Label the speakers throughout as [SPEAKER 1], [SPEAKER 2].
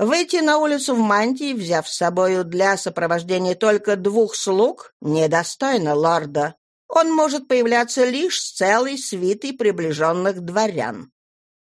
[SPEAKER 1] Выйти на улицу в мантии, взяв с собою для сопровождения только двух слуг, недостойно лорда. Он может появляться лишь с целой свитой приближенных дворян.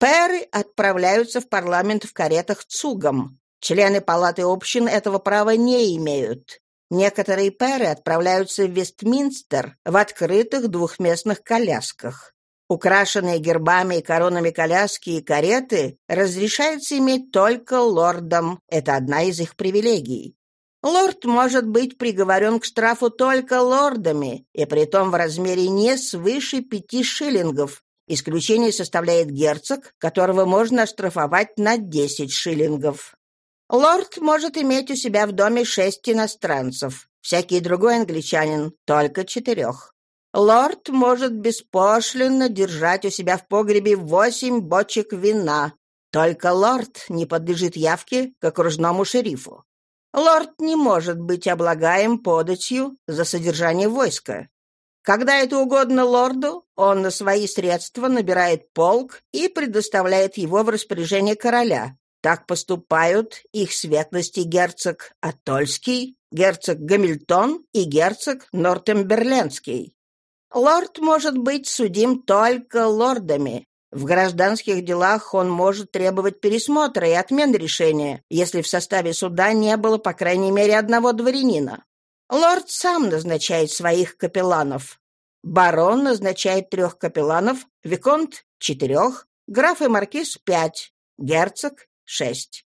[SPEAKER 1] Пэры отправляются в парламент в каретах цугом. Члены палаты общин этого права не имеют. Некоторые пэры отправляются в Вестминстер в открытых двухместных колясках. Украшенные гербами и коронами коляски и кареты разрешается иметь только лордам. Это одна из их привилегий. Лорд может быть приговорен к штрафу только лордами, и притом в размере не свыше пяти шиллингов. Исключение составляет герцог, которого можно оштрафовать на десять шиллингов. Лорд может иметь у себя в доме шесть иностранцев, всякий другой англичанин — только четырех. Лорд может беспошлинно держать у себя в погребе восемь бочек вина. Только лорд не подлежит явке к окружному шерифу. Лорд не может быть облагаем податью за содержание войска. Когда это угодно лорду, он на свои средства набирает полк и предоставляет его в распоряжение короля. Так поступают их светлости герцог Атольский, герцог Гамильтон и герцог Нортемберлендский. Лорд может быть судим только лордами. В гражданских делах он может требовать пересмотра и отмен решения, если в составе суда не было, по крайней мере, одного дворянина. Лорд сам назначает своих капелланов. Барон назначает трех капелланов, виконт — четырех, граф и маркиз — пять, герцог — шесть.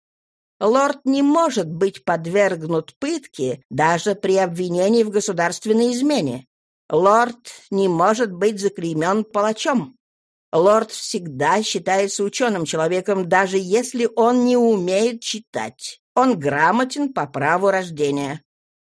[SPEAKER 1] Лорд не может быть подвергнут пытке даже при обвинении в государственной измене. Лорд не может быть заклеймен палачом. Лорд всегда считается ученым человеком, даже если он не умеет читать. Он грамотен по праву рождения.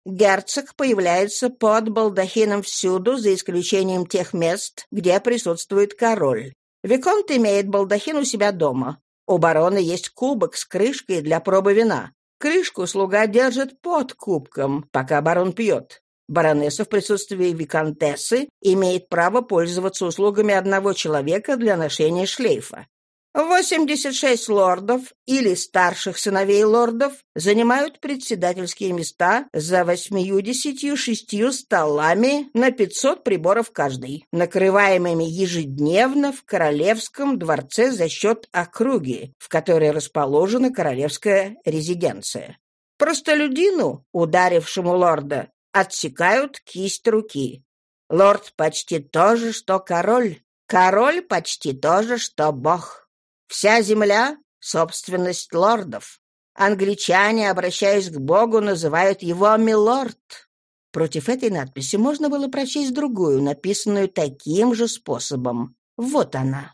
[SPEAKER 1] Герцог появляется под балдахином всюду, за исключением тех мест, где присутствует король. Виконт имеет балдахин у себя дома. У барона есть кубок с крышкой для пробы вина. Крышку слуга держит под кубком, пока барон пьет. Баронесса в присутствии виконтессы имеет право пользоваться услугами одного человека для ношения шлейфа. 86 лордов или старших сыновей лордов занимают председательские места за 86 столами на 500 приборов каждый, накрываемыми ежедневно в королевском дворце за счет округи, в которой расположена королевская резиденция. Простолюдину, ударившему лорда, отсекают кисть руки. Лорд почти то же, что король. Король почти то же, что бог. Вся земля — собственность лордов. Англичане, обращаясь к богу, называют его «милорд». Против этой надписи можно было прочесть другую, написанную таким же способом. Вот она.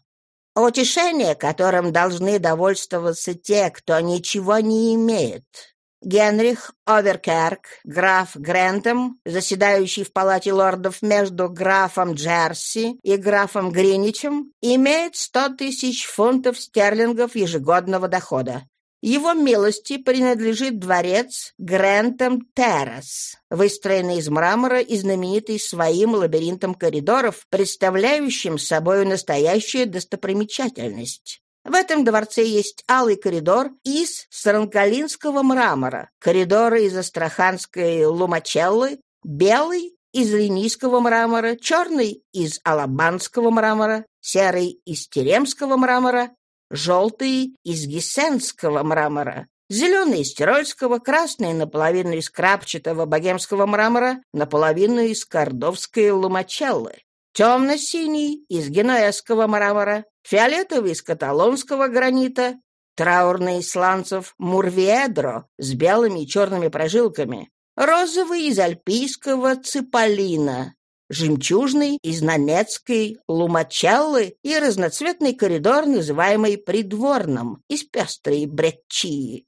[SPEAKER 1] Утешение, которым должны довольствоваться те, кто ничего не имеет. Генрих Оверкерк, граф Грентом, заседающий в палате лордов между графом Джерси и графом Гриничем, имеет сто тысяч фунтов стерлингов ежегодного дохода. Его милости принадлежит дворец Грентом Террас, выстроенный из мрамора и знаменитый своим лабиринтом коридоров, представляющим собой настоящую достопримечательность. В этом дворце есть алый коридор из саранкалинского мрамора, коридоры из астраханской лумачеллы, белый из линийского мрамора, черный из алабанского мрамора, серый из теремского мрамора, желтый из гессенского мрамора, зеленый из тирольского, красный наполовину из крапчатого богемского мрамора, наполовину из кордовской лумачеллы темно-синий из генуэзского мрамора, фиолетовый из каталонского гранита, траурный из сланцев мурвиедро с белыми и черными прожилками, розовый из альпийского циполина, жемчужный из нанецкой лумачеллы и разноцветный коридор, называемый придворным, из пестрой брекчии.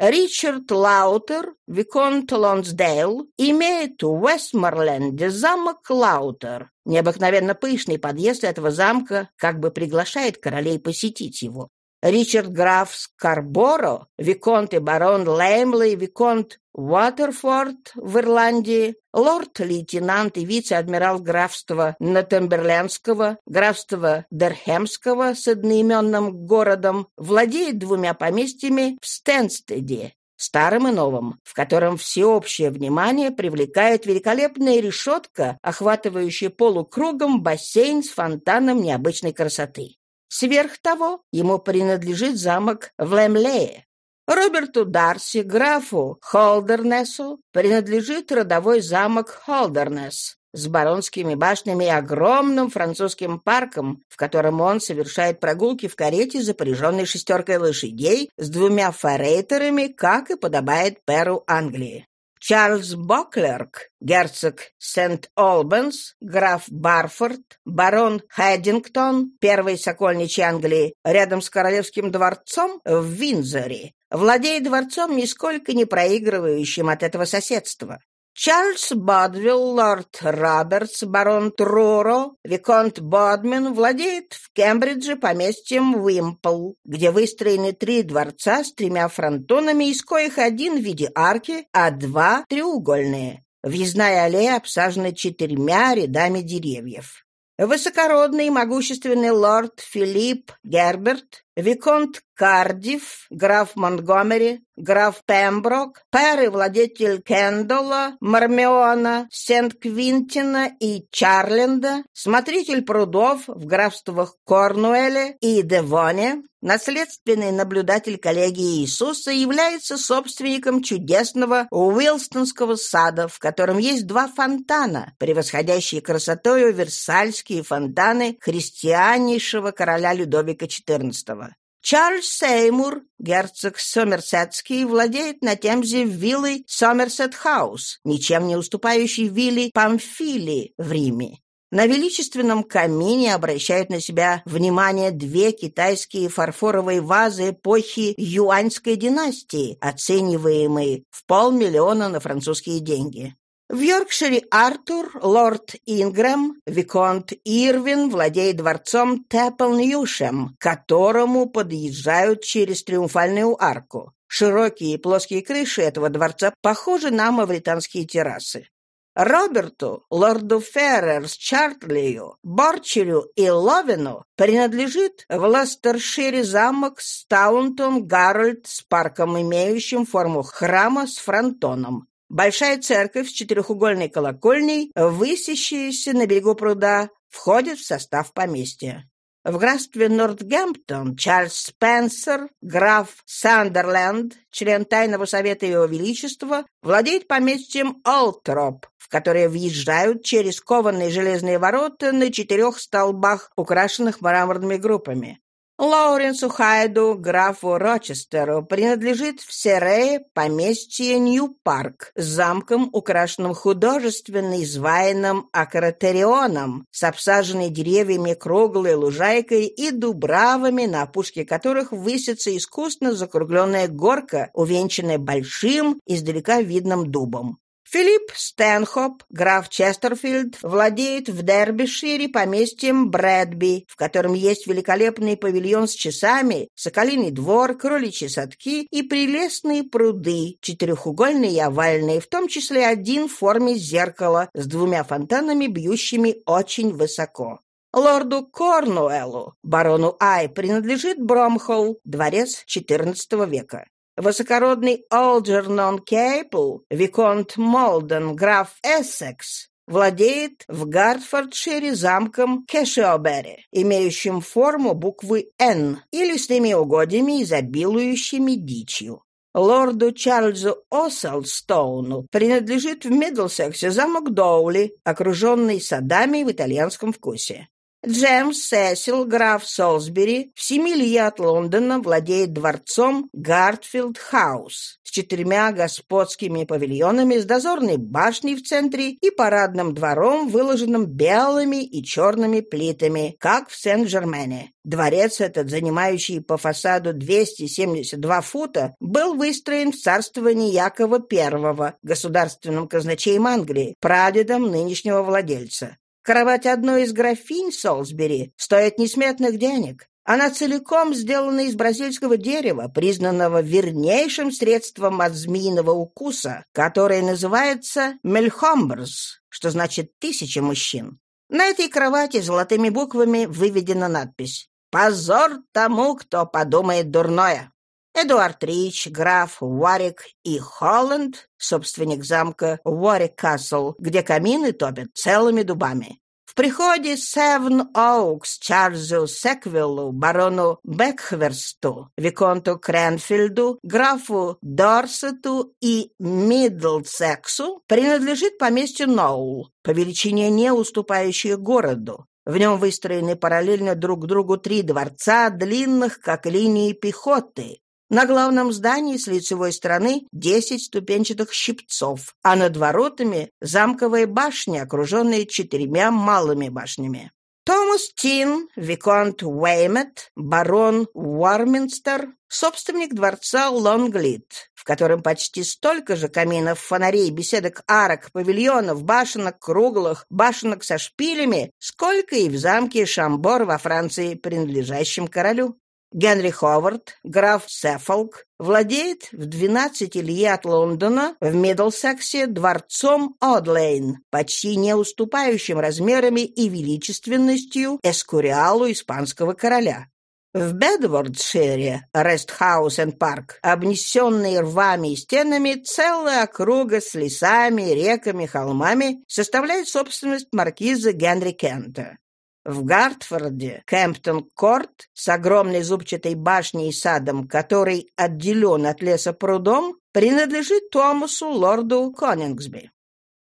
[SPEAKER 1] Ричард Лаутер, Виконт Лонсдейл, имеет в Вестморленде замок Лаутер. Необыкновенно пышный подъезд этого замка как бы приглашает королей посетить его. Ричард граф Скарборо, виконт и барон Леймли, виконт Уотерфорд в Ирландии, лорд-лейтенант и вице-адмирал графства Нортумберлендского, графства Дерхемского с одноименным городом, владеет двумя поместьями в Стенстеде, старым и новым, в котором всеобщее внимание привлекает великолепная решетка, охватывающая полукругом бассейн с фонтаном необычной красоты. Сверх того, ему принадлежит замок в Лемлее. Роберту Дарси, графу Холдернесу, принадлежит родовой замок Холдернес с баронскими башнями и огромным французским парком, в котором он совершает прогулки в карете, запряженной шестеркой лошадей, с двумя форейтерами, как и подобает перу Англии. Чарльз Боклерк, герцог Сент-Олбанс, граф Барфорд, барон Хэддингтон, первый сокольничий Англии, рядом с королевским дворцом в Винзоре, владеет дворцом, нисколько не проигрывающим от этого соседства. Чарльз Бодвилл, лорд Робертс, барон Труро, виконт Бодмен владеет в Кембридже поместьем Уимпл, где выстроены три дворца с тремя фронтонами, из коих один в виде арки, а два — треугольные. Въездная аллея обсажена четырьмя рядами деревьев. Высокородный и могущественный лорд Филипп Герберт, виконт Кардив, граф Монтгомери, граф Пемброк, пэр и владетель Кендалла, Мармеона, Сент-Квинтина и Чарленда, смотритель прудов в графствах Корнуэле и Девоне, наследственный наблюдатель коллегии Иисуса является собственником чудесного Уилстонского сада, в котором есть два фонтана, превосходящие красотою версальские фонтаны христианнейшего короля Людовика XIV. Чарльз Сеймур, герцог Сомерсетский, владеет на Темзе виллой Сомерсет-хаус, ничем не уступающей вилле Памфили в Риме. На величественном камине обращают на себя внимание две китайские фарфоровые вазы эпохи юаньской династии, оцениваемые в полмиллиона на французские деньги. В Йоркшире Артур, лорд Ингрэм, Виконт Ирвин владеет дворцом Темпл-Ньюшем, к которому подъезжают через Триумфальную арку. Широкие и плоские крыши этого дворца похожи на мавританские террасы. Роберту, лорду Феррерс Чартлию, Борчерю и Ловину принадлежит в Лестершире замок Стаунтон Гарольд с парком, имеющим форму храма с фронтоном. Большая церковь с четырехугольной колокольней, высящаяся на берегу пруда, входит в состав поместья. В графстве Нортгемптон Чарльз Спенсер, граф Сандерленд, член Тайного совета Его Величества, владеет поместьем Олтроп, в которое въезжают через кованные железные ворота на четырех столбах, украшенных мраморными группами. Лоуренсу Хайду, графу Рочестеру, принадлежит в Серрее поместье Нью-Парк с замком, украшенным художественно изваянным акротерионом, с обсаженной деревьями круглой лужайкой и дубравами, на опушке которых высится искусно закругленная горка, увенчанная большим, издалека видным дубом. Филипп Стэнхоп, граф Честерфилд, владеет в Дербишире поместьем Брэдби, в котором есть великолепный павильон с часами, соколиный двор, кроличьи садки и прелестные пруды, четырехугольные и овальные, в том числе один в форме зеркала с двумя фонтанами, бьющими очень высоко. Лорду Корнуэллу, барону Ай, принадлежит Бромхолл, дворец XIV века. Высокородный Олджернон Кейпл, Виконт Молден, граф Эссекс, владеет в Гартфордшире замком Кэшиобери, имеющим форму буквы «Н» и лесными угодьями, изобилующими дичью. Лорду Чарльзу Оселстоуну принадлежит в Миддлсексе замок Доули, окруженный садами в итальянском вкусе. Джеймс Сесил, граф Солсбери, в семи ли от Лондона владеет дворцом Гартфилд Хаус с четырьмя господскими павильонами с дозорной башней в центре и парадным двором, выложенным белыми и черными плитами, как в Сен-Жермене. Дворец этот, занимающий по фасаду 272 фута, был выстроен в царствовании Якова I, государственным казначеем Англии, прадедом нынешнего владельца. Кровать одной из графинь Солсбери стоит несметных денег. Она целиком сделана из бразильского дерева, признанного вернейшим средством от змеиного укуса, которое называется мельхомбрс, что значит «тысяча мужчин». На этой кровати золотыми буквами выведена надпись «Позор тому, кто подумает дурное». Эдуард Рич, граф Уарик и Холланд, собственник замка Уарик Касл, где камины топят целыми дубами. В приходе Севн Оукс Чарльзу Секвиллу, барону Бекхверсту, Виконту Кренфилду, графу Дорсету и Мидлсексу принадлежит поместье Ноул, по величине не уступающее городу. В нем выстроены параллельно друг другу три дворца, длинных, как линии пехоты, на главном здании с лицевой стороны десять ступенчатых щипцов, а над воротами замковые башни, окруженные четырьмя малыми башнями. Томас Тин, Виконт Уэймет, барон Уарминстер, собственник дворца Лонглит, в котором почти столько же каминов, фонарей, беседок, арок, павильонов, башенок круглых, башенок со шпилями, сколько и в замке Шамбор во Франции, принадлежащем королю. Генри Ховард, граф Сеффолк, владеет в 12 лье от Лондона в Миддлсексе дворцом Одлейн, почти не уступающим размерами и величественностью эскуриалу испанского короля. В Бедвордшире, Рестхаус и Парк, обнесенный рвами и стенами, целая округа с лесами, реками, холмами составляет собственность маркиза Генри Кента. В Гартфорде Кемптон-Корт с огромной зубчатой башней и садом, который отделен от леса прудом, принадлежит Томасу лорду Конингсби.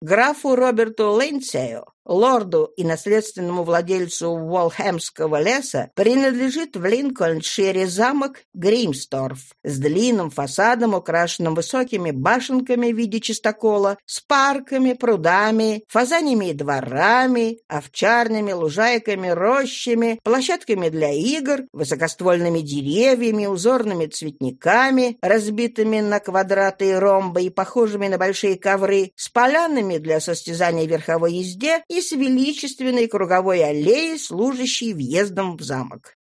[SPEAKER 1] Графу Роберту Лейнсею, лорду и наследственному владельцу Уолхэмского леса, принадлежит в Линкольншире замок Гримсторф с длинным фасадом, украшенным высокими башенками в виде чистокола, с парками, прудами, фазаниями и дворами, овчарными, лужайками, рощами, площадками для игр, высокоствольными деревьями, узорными цветниками, разбитыми на квадраты и ромбы и похожими на большие ковры, с полянами для состязания в верховой езде и с величественной круговой аллеей, служащей въездом в замок.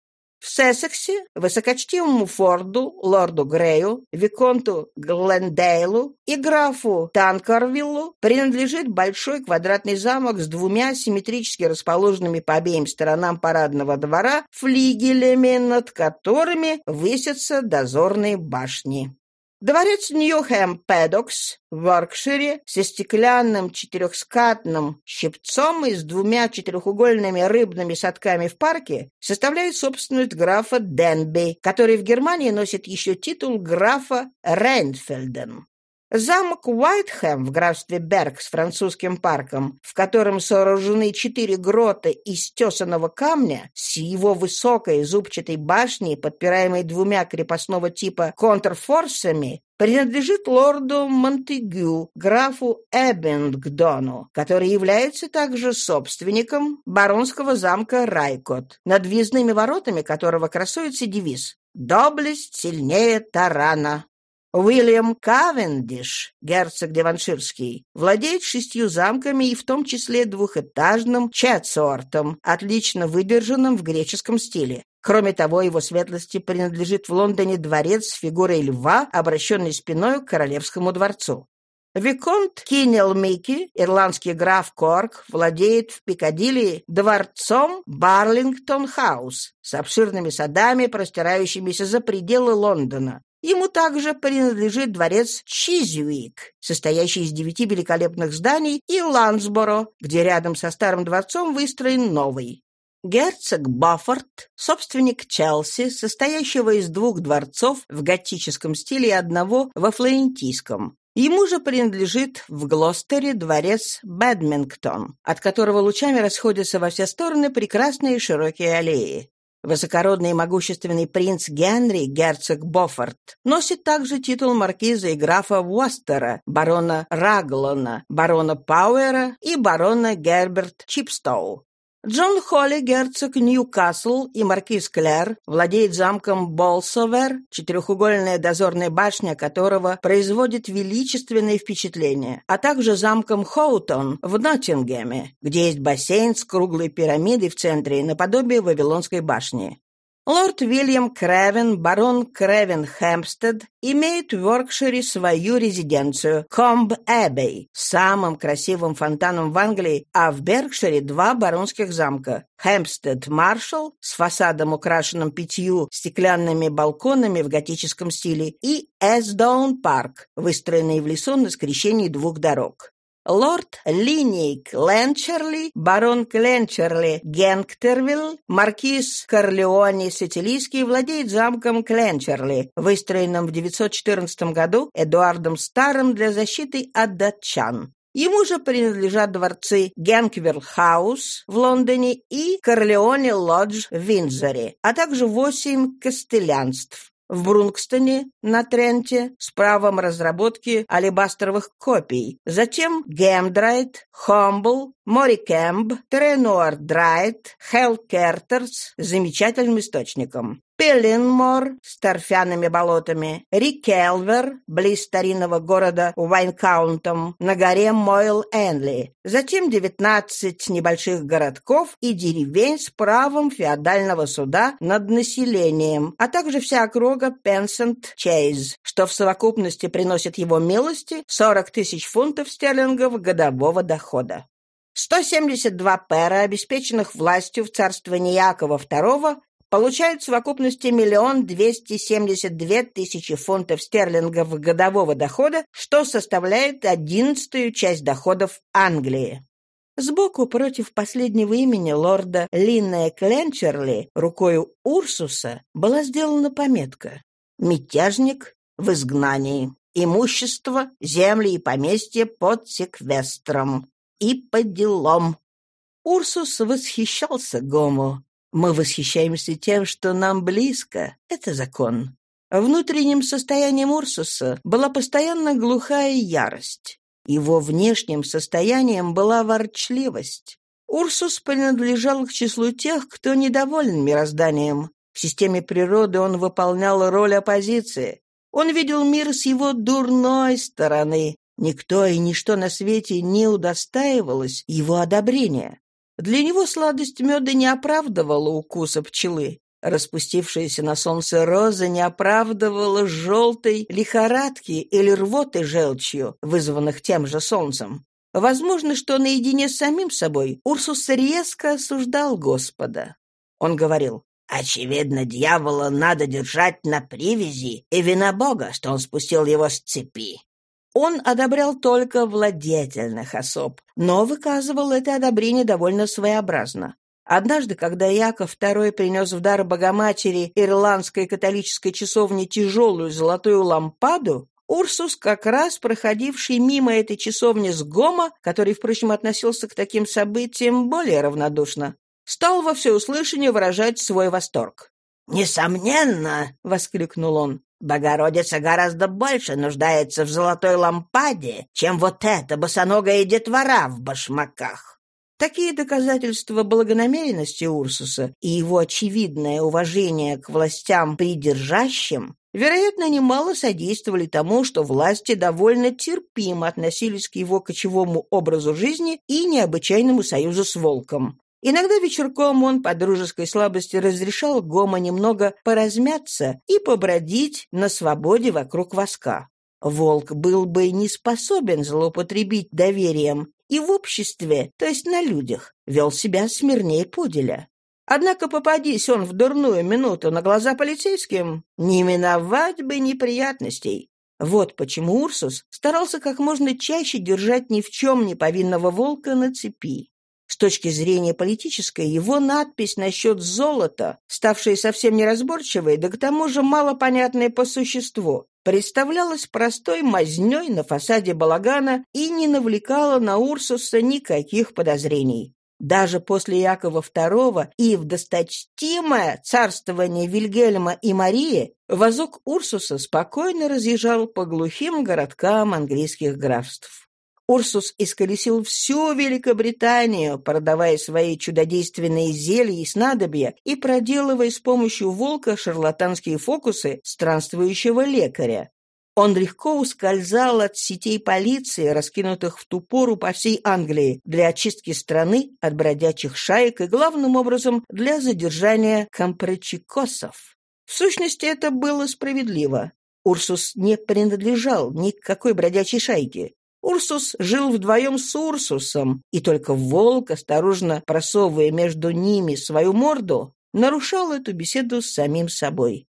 [SPEAKER 1] В Сессексе высокочтимому Форду, лорду Грею, Виконту Глендейлу и графу Танкервиллу принадлежит большой квадратный замок с двумя симметрически расположенными по обеим сторонам парадного двора флигелями, над которыми высятся дозорные башни. Дворец Ньюхэм-Педокс в Йоркшире со стеклянным четырехскатным щипцом и с двумя четырехугольными рыбными садками в парке составляет собственность графа Денби, который в Германии носит еще титул графа Рейнфельден. Замок Уайтхэм в графстве Берг с французским парком, в котором сооружены четыре грота из тесаного камня, с его высокой зубчатой башней, подпираемой двумя крепостного типа контрфорсами, принадлежит лорду Монтегю, графу Эббингдону, который является также собственником баронского замка Райкот, над въездными воротами которого красуется девиз «Доблесть сильнее тарана». Уильям Кавендиш, герцог Деванширский, владеет шестью замками и в том числе двухэтажным Четсуортом, отлично выдержанным в греческом стиле. Кроме того, его светлости принадлежит в Лондоне дворец с фигурой льва, обращенной спиной к королевскому дворцу. Виконт Кинел Микки, ирландский граф Корк, владеет в Пикадилли дворцом Барлингтон-хаус с обширными садами, простирающимися за пределы Лондона. Ему также принадлежит дворец Чизюик, состоящий из девяти великолепных зданий, и Лансборо, где рядом со старым дворцом выстроен новый. Герцог Баффорд, собственник Челси, состоящего из двух дворцов в готическом стиле и одного во флорентийском. Ему же принадлежит в Глостере дворец Бэдмингтон, от которого лучами расходятся во все стороны прекрасные широкие аллеи. Высокородный и могущественный принц Генри, герцог Боффорд, носит также титул маркиза и графа Уостера, барона Раглона, барона Пауэра и барона Герберт Чипстоу. Джон Холли, герцог Ньюкасл и маркиз Клэр, владеет замком Болсовер, четырехугольная дозорная башня которого производит величественное впечатление, а также замком Хоутон в Ноттингеме, где есть бассейн с круглой пирамидой в центре, наподобие Вавилонской башни. Лорд Вильям Кревен, барон Кревен Хэмпстед, имеет в Йоркшире свою резиденцию Комб Эббей с самым красивым фонтаном в Англии, а в Беркшире два баронских замка Хэмпстед Маршалл с фасадом, украшенным пятью стеклянными балконами в готическом стиле, и Эсдоун Парк, выстроенный в лесу на скрещении двух дорог. Лорд Линней Кленчерли, барон Кленчерли Генгтервилл, маркиз Корлеоне Сицилийский владеет замком Кленчерли, выстроенным в 914 году Эдуардом Старым для защиты от датчан. Ему же принадлежат дворцы Генквилл-хаус в Лондоне и Корлеоне-лодж в Виндзоре, а также восемь кастелянств в Брункстоне на Тренте с правом разработки алебастровых копей, затем Гемдрайт, Хомбл, Мори Кэмп, Тренуар Драйт, Хелл Кертерс с замечательным источником. Пеллинмор с торфяными болотами, Рикелвер, близ старинного города Уайнкаунтом, на горе Мойл-Энли, затем 19 небольших городков и деревень с правом феодального суда над населением, а также вся округа Пенсент-Чейз, что в совокупности приносит его милости 40 тысяч фунтов стерлингов годового дохода. 172 пера, обеспеченных властью в царствовании Якова II, получают в совокупности миллион двести семьдесят две тысячи фунтов стерлингов годового дохода, что составляет одиннадцатую часть доходов Англии. Сбоку против последнего имени лорда Линнея Кленчерли рукою Урсуса была сделана пометка «Мятежник в изгнании. Имущество, земли и поместья под секвестром. И по делам». Урсус восхищался Гому, мы восхищаемся тем, что нам близко. Это закон. Внутренним состоянием Урсуса была постоянно глухая ярость. Его внешним состоянием была ворчливость. Урсус принадлежал к числу тех, кто недоволен мирозданием. В системе природы он выполнял роль оппозиции. Он видел мир с его дурной стороны. Никто и ничто на свете не удостаивалось его одобрения. Для него сладость меда не оправдывала укуса пчелы. Распустившаяся на солнце роза не оправдывала желтой лихорадки или рвоты желчью, вызванных тем же солнцем. Возможно, что наедине с самим собой Урсус резко осуждал Господа. Он говорил, «Очевидно, дьявола надо держать на привязи, и вина Бога, что он спустил его с цепи. Он одобрял только владетельных особ, но выказывал это одобрение довольно своеобразно. Однажды, когда Яков II принес в дар Богоматери ирландской католической часовне тяжелую золотую лампаду, Урсус, как раз проходивший мимо этой часовни с Гома, который, впрочем, относился к таким событиям более равнодушно, стал во всеуслышание выражать свой восторг. «Несомненно!» — воскликнул он. Богородица гораздо больше нуждается в золотой лампаде, чем вот эта босоногая детвора в башмаках. Такие доказательства благонамеренности Урсуса и его очевидное уважение к властям придержащим, вероятно, немало содействовали тому, что власти довольно терпимо относились к его кочевому образу жизни и необычайному союзу с волком. Иногда вечерком он по дружеской слабости разрешал Гома немного поразмяться и побродить на свободе вокруг воска. Волк был бы не способен злоупотребить доверием и в обществе, то есть на людях, вел себя смирнее пуделя. Однако попадись он в дурную минуту на глаза полицейским, не миновать бы неприятностей. Вот почему Урсус старался как можно чаще держать ни в чем не повинного волка на цепи. С точки зрения политической, его надпись насчет золота, ставшая совсем неразборчивой, да к тому же малопонятной по существу, представлялась простой мазнёй на фасаде балагана и не навлекала на Урсуса никаких подозрений. Даже после Якова II и в досточтимое царствование Вильгельма и Марии возок Урсуса спокойно разъезжал по глухим городкам английских графств. Урсус исколесил всю Великобританию, продавая свои чудодейственные зелья и снадобья и проделывая с помощью волка шарлатанские фокусы странствующего лекаря. Он легко ускользал от сетей полиции, раскинутых в ту пору по всей Англии, для очистки страны от бродячих шаек и, главным образом, для задержания компрочекосов. В сущности, это было справедливо. Урсус не принадлежал ни к какой бродячей шайке. Урсус жил вдвоем с Урсусом, и только волк, осторожно просовывая между ними свою морду, нарушал эту беседу с самим собой.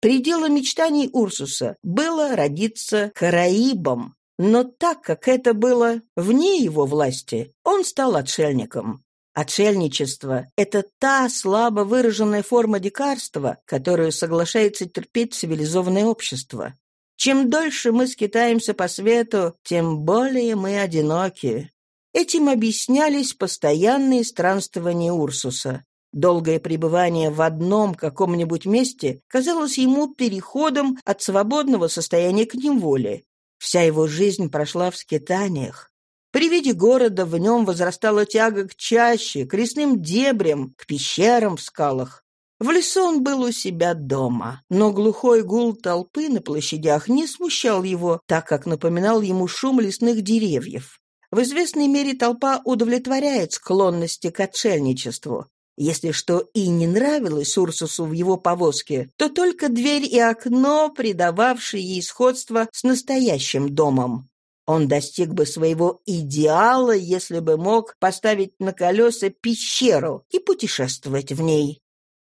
[SPEAKER 1] Пределом мечтаний Урсуса было родиться караибом, но так как это было вне его власти, он стал отшельником. Отшельничество — это та слабо выраженная форма дикарства, которую соглашается терпеть цивилизованное общество. Чем дольше мы скитаемся по свету, тем более мы одиноки. Этим объяснялись постоянные странствования Урсуса. Долгое пребывание в одном каком-нибудь месте казалось ему переходом от свободного состояния к неволе. Вся его жизнь прошла в скитаниях. При виде города в нем возрастала тяга к чаще, к лесным дебрям, к пещерам в скалах. В лесу он был у себя дома, но глухой гул толпы на площадях не смущал его, так как напоминал ему шум лесных деревьев. В известной мере толпа удовлетворяет склонности к отшельничеству. Если что и не нравилось Урсусу в его повозке, то только дверь и окно, придававшие ей сходство с настоящим домом. Он достиг бы своего идеала, если бы мог поставить на колеса пещеру и путешествовать в ней.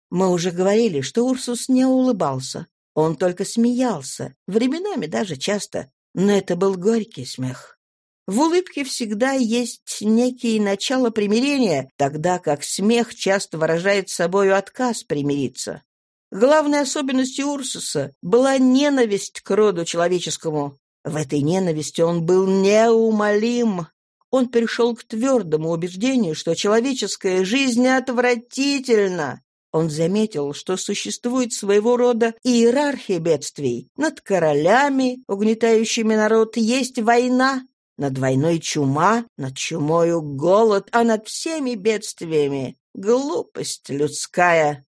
[SPEAKER 1] Мы уже говорили, что Урсус не улыбался. Он только смеялся, временами даже часто, но это был горький смех. В улыбке всегда есть некие начало примирения, тогда как смех часто выражает собою отказ примириться. Главной особенностью Урсуса была ненависть к роду человеческому. В этой ненависти он был неумолим. Он перешел к твердому убеждению, что человеческая жизнь отвратительна. Он заметил, что существует своего рода иерархия бедствий. Над королями, угнетающими народ, есть война, над войной чума, над чумою голод, а над всеми бедствиями — глупость людская.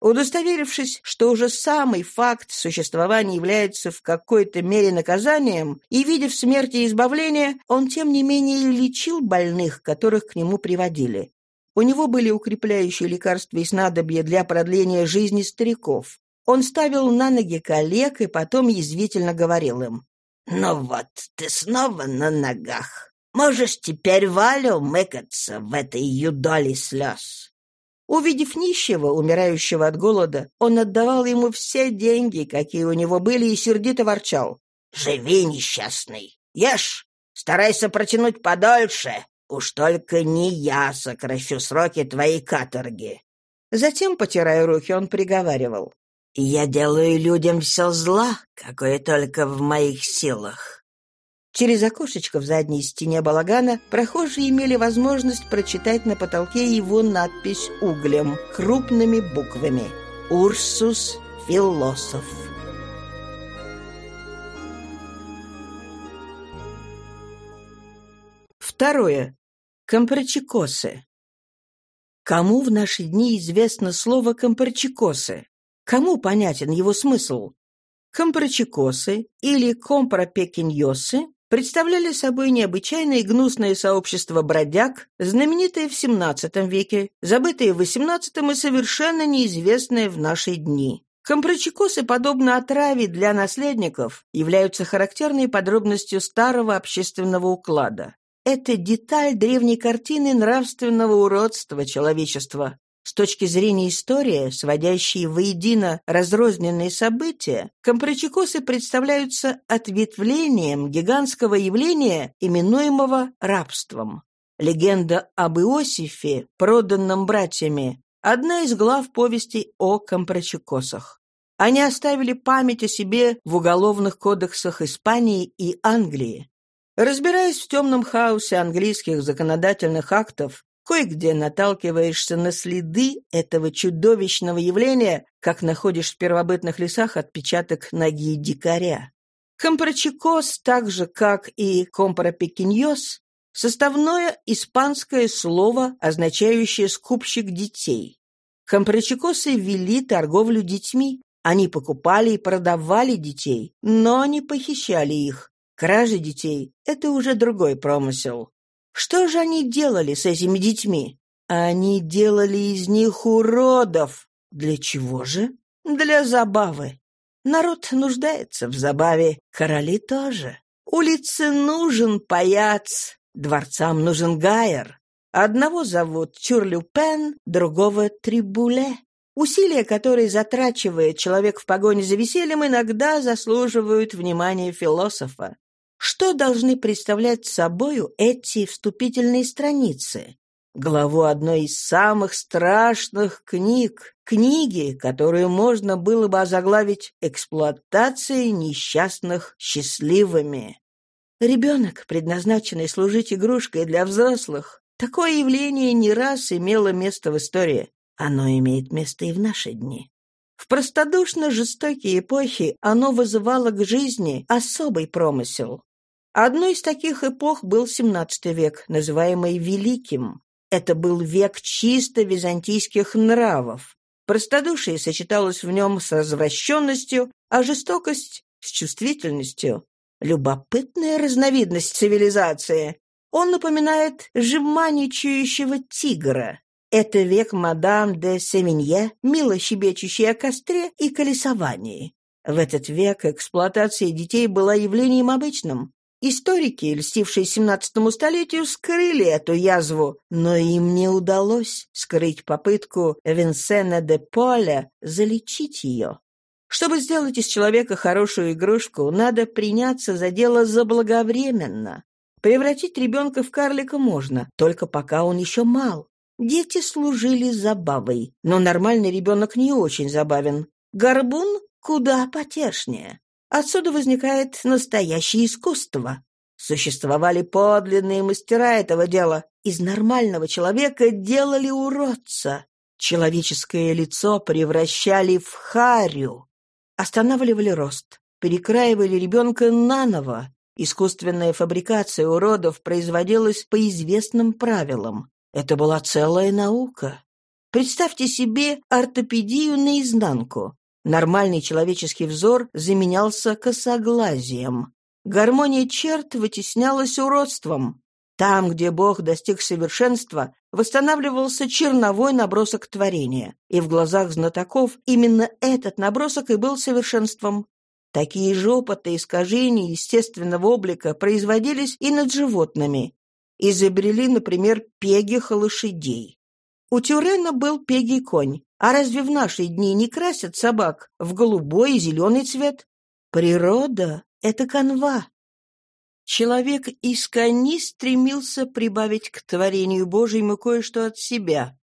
[SPEAKER 1] Удостоверившись, что уже самый факт существования является в какой-то мере наказанием, и видя в смерти избавление, он, тем не менее, лечил больных, которых к нему приводили. У него были укрепляющие лекарства и снадобья для продления жизни стариков. Он ставил на ноги коллег и потом язвительно говорил им. «Ну вот, ты снова на ногах. Можешь теперь Валю мыкаться в этой юдоли слез». Увидев нищего, умирающего от голода, он отдавал ему все деньги, какие у него были, и сердито ворчал. «Живи, несчастный! Ешь! Старайся протянуть подольше! Уж только не я сокращу сроки твоей каторги!» Затем, потирая руки, он приговаривал. Я делаю людям все зла, какое только в моих силах. Через окошечко в задней стене балагана прохожие имели возможность прочитать на потолке его надпись углем, крупными буквами. «Урсус – философ». Второе. Компрочекосы. Кому в наши дни известно слово «компрочекосы»? Кому понятен его смысл? Компрочекосы или компропекиньосы представляли собой необычайное и гнусное сообщество бродяг, знаменитое в XVII веке, забытое в XVIII и совершенно неизвестное в наши дни. Компрочекосы, подобно отраве для наследников, являются характерной подробностью старого общественного уклада. Это деталь древней картины нравственного уродства человечества, с точки зрения истории, сводящей воедино разрозненные события, компрочекосы представляются ответвлением гигантского явления, именуемого рабством. Легенда об Иосифе, проданном братьями, одна из глав повести о компрочекосах. Они оставили память о себе в уголовных кодексах Испании и Англии. Разбираясь в темном хаосе английских законодательных актов, Кое-где наталкиваешься на следы этого чудовищного явления, как находишь в первобытных лесах отпечаток ноги дикаря. Компрочекос, так же, как и компропекиньос, составное испанское слово, означающее «скупщик детей». Компрочекосы вели торговлю детьми. Они покупали и продавали детей, но не похищали их. Кража детей — это уже другой промысел. Что же они делали с этими детьми? Они делали из них уродов. Для чего же? Для забавы. Народ нуждается в забаве, короли тоже. Улице нужен паяц, дворцам нужен гайер. Одного зовут Чурлюпен, другого Трибуле. Усилия, которые затрачивает человек в погоне за весельем, иногда заслуживают внимания философа. Что должны представлять собою эти вступительные страницы? Главу одной из самых страшных книг, книги, которую можно было бы озаглавить «Эксплуатацией несчастных счастливыми». Ребенок, предназначенный служить игрушкой для взрослых, такое явление не раз имело место в истории. Оно имеет место и в наши дни. В простодушно жестокие эпохи оно вызывало к жизни особый промысел. Одной из таких эпох был XVII век, называемый Великим. Это был век чисто византийских нравов. Простодушие сочеталось в нем с развращенностью, а жестокость — с чувствительностью. Любопытная разновидность цивилизации. Он напоминает жеманничающего тигра. Это век мадам де Севинье, мило щебечущей о костре и колесовании. В этот век эксплуатация детей была явлением обычным. Историки, льстившие XVII столетию, скрыли эту язву, но им не удалось скрыть попытку Винсена де Поля залечить ее. Чтобы сделать из человека хорошую игрушку, надо приняться за дело заблаговременно. Превратить ребенка в карлика можно, только пока он еще мал. Дети служили забавой, но нормальный ребенок не очень забавен. Горбун куда потешнее. Отсюда возникает настоящее искусство. Существовали подлинные мастера этого дела. Из нормального человека делали уродца. Человеческое лицо превращали в харю. Останавливали рост. Перекраивали ребенка наново. Искусственная фабрикация уродов производилась по известным правилам. Это была целая наука. Представьте себе ортопедию наизнанку. Нормальный человеческий взор заменялся косоглазием. Гармония черт вытеснялась уродством. Там, где Бог достиг совершенства, восстанавливался черновой набросок творения, и в глазах знатоков именно этот набросок и был совершенством. Такие же опыты искажений естественного облика производились и над животными, изобрели, например, пегих лошадей. У Тюрена был пегий конь. А разве в наши дни не красят собак в голубой и зеленый цвет? Природа — это канва. Человек из кони стремился прибавить к творению Божьему кое-что от себя.